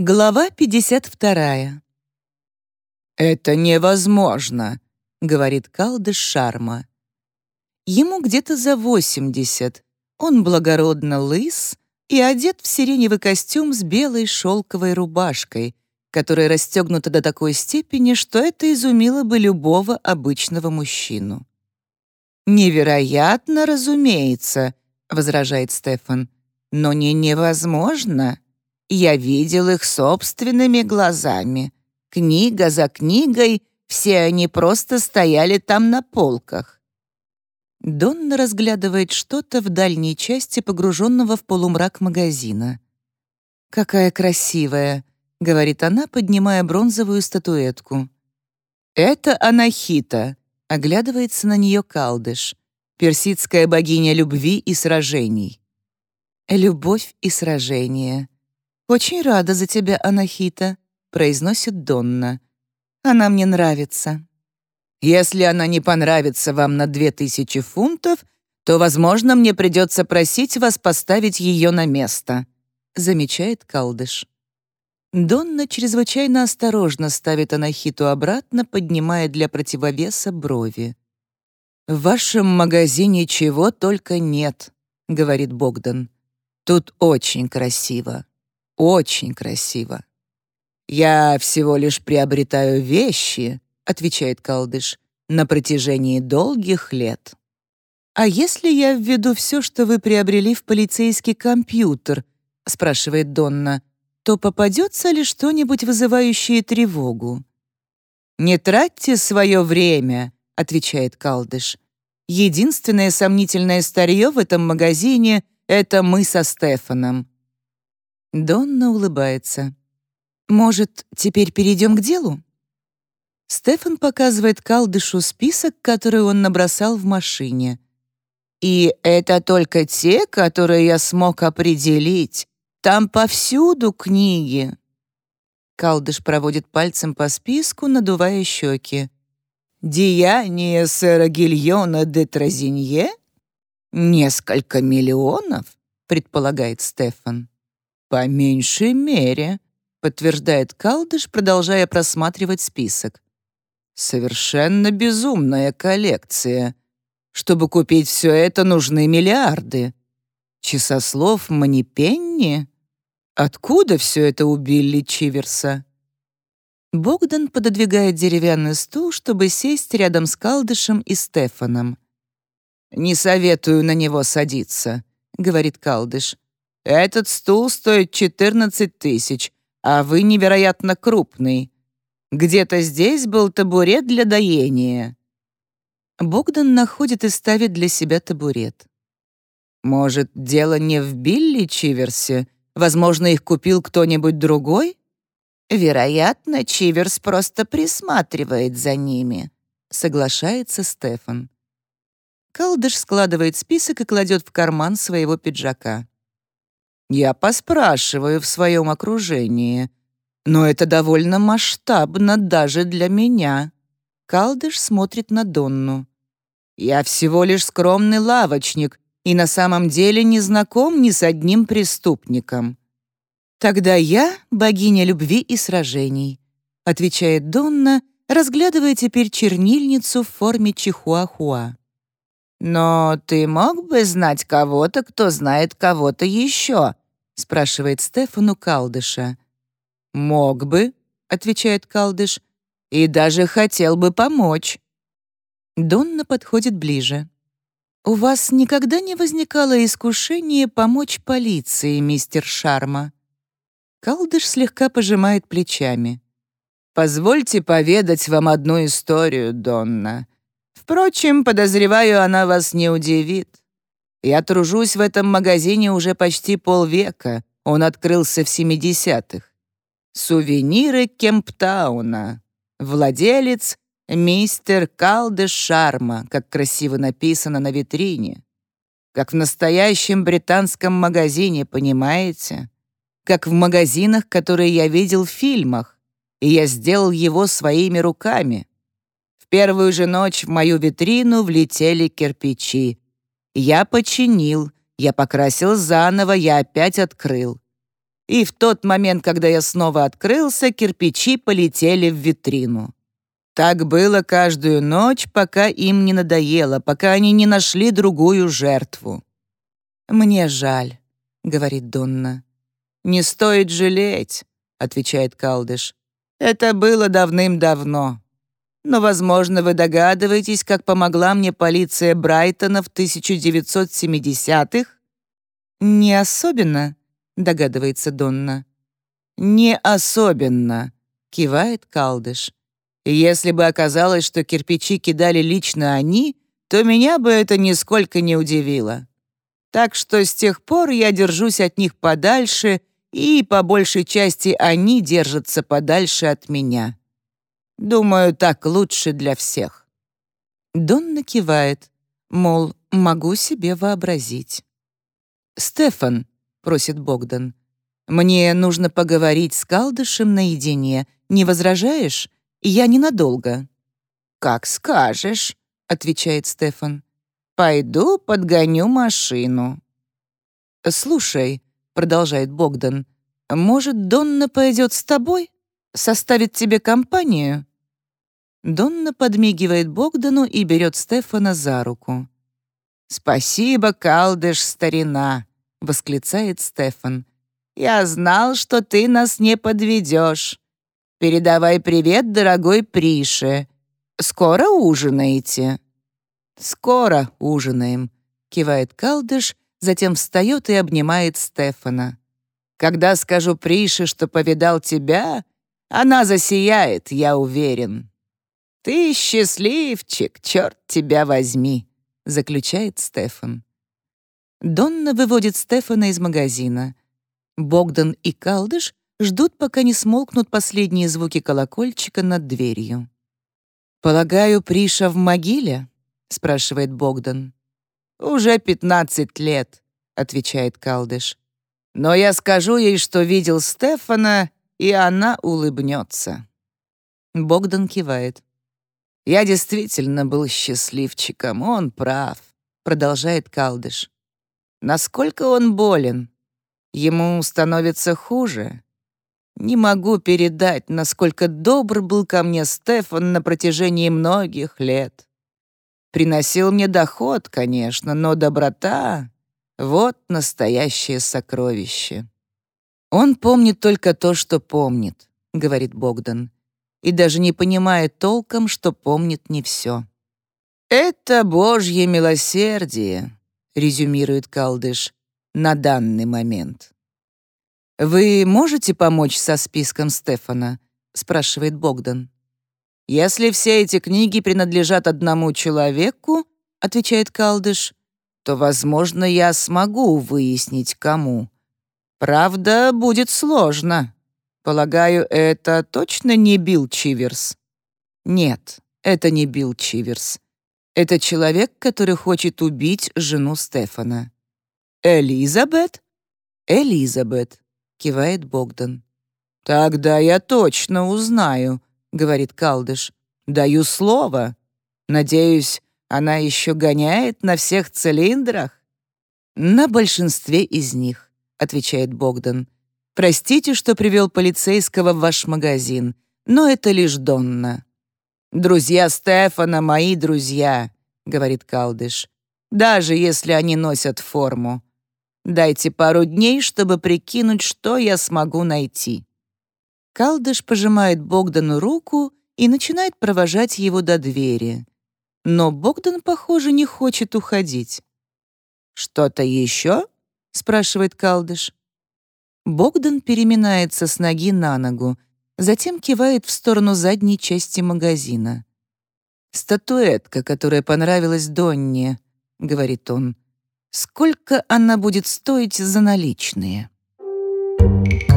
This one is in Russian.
Глава 52. «Это невозможно», — говорит Калдыш Шарма. Ему где-то за 80. Он благородно лыс и одет в сиреневый костюм с белой шелковой рубашкой, которая расстегнута до такой степени, что это изумило бы любого обычного мужчину. «Невероятно, разумеется», — возражает Стефан, «но не невозможно». Я видел их собственными глазами. Книга за книгой, все они просто стояли там на полках. Донна разглядывает что-то в дальней части погруженного в полумрак магазина. «Какая красивая!» — говорит она, поднимая бронзовую статуэтку. «Это Анахита», — оглядывается на нее Калдыш, персидская богиня любви и сражений. «Любовь и сражения», «Очень рада за тебя, Анахита», — произносит Донна. «Она мне нравится». «Если она не понравится вам на две тысячи фунтов, то, возможно, мне придется просить вас поставить ее на место», — замечает Калдыш. Донна чрезвычайно осторожно ставит Анахиту обратно, поднимая для противовеса брови. «В вашем магазине чего только нет», — говорит Богдан. «Тут очень красиво». Очень красиво. «Я всего лишь приобретаю вещи», — отвечает Калдыш, «на протяжении долгих лет». «А если я введу все, что вы приобрели в полицейский компьютер?» — спрашивает Донна. «То попадется ли что-нибудь, вызывающее тревогу?» «Не тратьте свое время», — отвечает Калдыш. «Единственное сомнительное старье в этом магазине — это мы со Стефаном. Донна улыбается. «Может, теперь перейдем к делу?» Стефан показывает Калдышу список, который он набросал в машине. «И это только те, которые я смог определить. Там повсюду книги». Калдыш проводит пальцем по списку, надувая щеки. «Деяние сэра Гильона де Тразинье? Несколько миллионов?» — предполагает Стефан. «По меньшей мере», — подтверждает Калдыш, продолжая просматривать список. «Совершенно безумная коллекция. Чтобы купить все это, нужны миллиарды. Часослов Манипенни? Откуда все это у Билли Чиверса?» Богдан пододвигает деревянный стул, чтобы сесть рядом с Калдышем и Стефаном. «Не советую на него садиться», — говорит Калдыш. Этот стул стоит 14 тысяч, а вы невероятно крупный. Где-то здесь был табурет для доения». Богдан находит и ставит для себя табурет. «Может, дело не в Билли Чиверсе? Возможно, их купил кто-нибудь другой?» «Вероятно, Чиверс просто присматривает за ними», — соглашается Стефан. Калдыш складывает список и кладет в карман своего пиджака. Я поспрашиваю в своем окружении. Но это довольно масштабно даже для меня. Калдыш смотрит на Донну. Я всего лишь скромный лавочник и на самом деле не знаком ни с одним преступником. Тогда я богиня любви и сражений, отвечает Донна, разглядывая теперь чернильницу в форме чихуахуа. «Но ты мог бы знать кого-то, кто знает кого-то еще?» — спрашивает Стефану Калдыша. «Мог бы», — отвечает Калдыш, — «и даже хотел бы помочь». Донна подходит ближе. «У вас никогда не возникало искушение помочь полиции, мистер Шарма?» Калдыш слегка пожимает плечами. «Позвольте поведать вам одну историю, Донна. Впрочем, подозреваю, она вас не удивит. Я тружусь в этом магазине уже почти полвека. Он открылся в 70-х. Сувениры Кемптауна. Владелец — мистер Калдеш Шарма, как красиво написано на витрине. Как в настоящем британском магазине, понимаете? Как в магазинах, которые я видел в фильмах. И я сделал его своими руками первую же ночь в мою витрину влетели кирпичи. Я починил, я покрасил заново, я опять открыл. и в тот момент, когда я снова открылся, кирпичи полетели в витрину. Так было каждую ночь, пока им не надоело, пока они не нашли другую жертву. «Мне жаль», — говорит Донна. «Не стоит жалеть», — отвечает Калдыш. «Это было давным-давно. Но, возможно, вы догадываетесь, как помогла мне полиция Брайтона в 1970-х?» «Не особенно», — догадывается Донна. «Не особенно», — кивает Калдыш. «Если бы оказалось, что кирпичи кидали лично они, то меня бы это нисколько не удивило. Так что с тех пор я держусь от них подальше, и по большей части они держатся подальше от меня. Думаю, так лучше для всех». Донна кивает, мол, могу себе вообразить. «Стефан», — просит Богдан, — «мне нужно поговорить с Калдышем наедине. Не возражаешь? Я ненадолго». «Как скажешь», — отвечает Стефан. «Пойду подгоню машину». «Слушай», — продолжает Богдан, — «может, Донна пойдет с тобой? Составит тебе компанию?» Донна подмигивает Богдану и берет Стефана за руку. «Спасибо, Калдыш, старина!» — восклицает Стефан. «Я знал, что ты нас не подведешь. Передавай привет дорогой Прише. Скоро ужинаете?» «Скоро ужинаем», — кивает Калдыш, затем встает и обнимает Стефана. «Когда скажу Прише, что повидал тебя, она засияет, я уверен». «Ты счастливчик, черт тебя возьми», — заключает Стефан. Донна выводит Стефана из магазина. Богдан и Калдыш ждут, пока не смолкнут последние звуки колокольчика над дверью. «Полагаю, Приша в могиле?» — спрашивает Богдан. «Уже пятнадцать лет», — отвечает Калдыш. «Но я скажу ей, что видел Стефана, и она улыбнется». Богдан кивает. «Я действительно был счастливчиком, он прав», — продолжает Калдыш. «Насколько он болен? Ему становится хуже. Не могу передать, насколько добр был ко мне Стефан на протяжении многих лет. Приносил мне доход, конечно, но доброта — вот настоящее сокровище. «Он помнит только то, что помнит», — говорит Богдан, и даже не понимает толком, что помнит не все. «Это Божье милосердие», — резюмирует Калдыш, — «на данный момент». «Вы можете помочь со списком Стефана?» — спрашивает Богдан. «Если все эти книги принадлежат одному человеку, — отвечает Калдыш, — то, возможно, я смогу выяснить, кому. Правда, будет сложно. Полагаю, это точно не Билл Чиверс?» «Нет, это не Билл Чиверс. Это человек, который хочет убить жену Стефана». «Элизабет?» «Элизабет», — кивает Богдан. «Тогда я точно узнаю», — говорит Калдыш. «Даю слово. Надеюсь, она еще гоняет на всех цилиндрах?» «На большинстве из них», — отвечает Богдан. «Простите, что привел полицейского в ваш магазин, но это лишь Донна». «Друзья Стефана — мои друзья», — говорит Калдыш. «Даже если они носят форму. Дайте пару дней, чтобы прикинуть, что я смогу найти». Калдыш пожимает Богдану руку и начинает провожать его до двери. Но Богдан, похоже, не хочет уходить. «Что-то еще?» — спрашивает Калдыш. Богдан переминается с ноги на ногу, затем кивает в сторону задней части магазина. «Статуэтка, которая понравилась Донне», — говорит он. «Сколько она будет стоить за наличные?» Thank you.